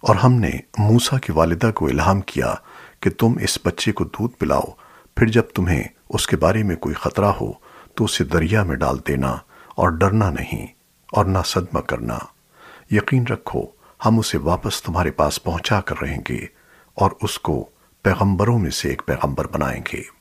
اور ہم نے موسیٰ کی والدہ کو الہام کیا کہ تم اس بچے کو دودھ پلاؤ، پھر جب تمہیں اس کے بارے میں کوئی خطرہ ہو تو اسے دریا میں ڈال دینا اور ڈرنا نہیں اور نہ صدمہ کرنا۔ یقین رکھو، ہم اسے واپس تمہارے پاس پہنچا کر رہیں گے اور اس کو پیغمبروں میں سے ایک پیغمبر بنائیں گے۔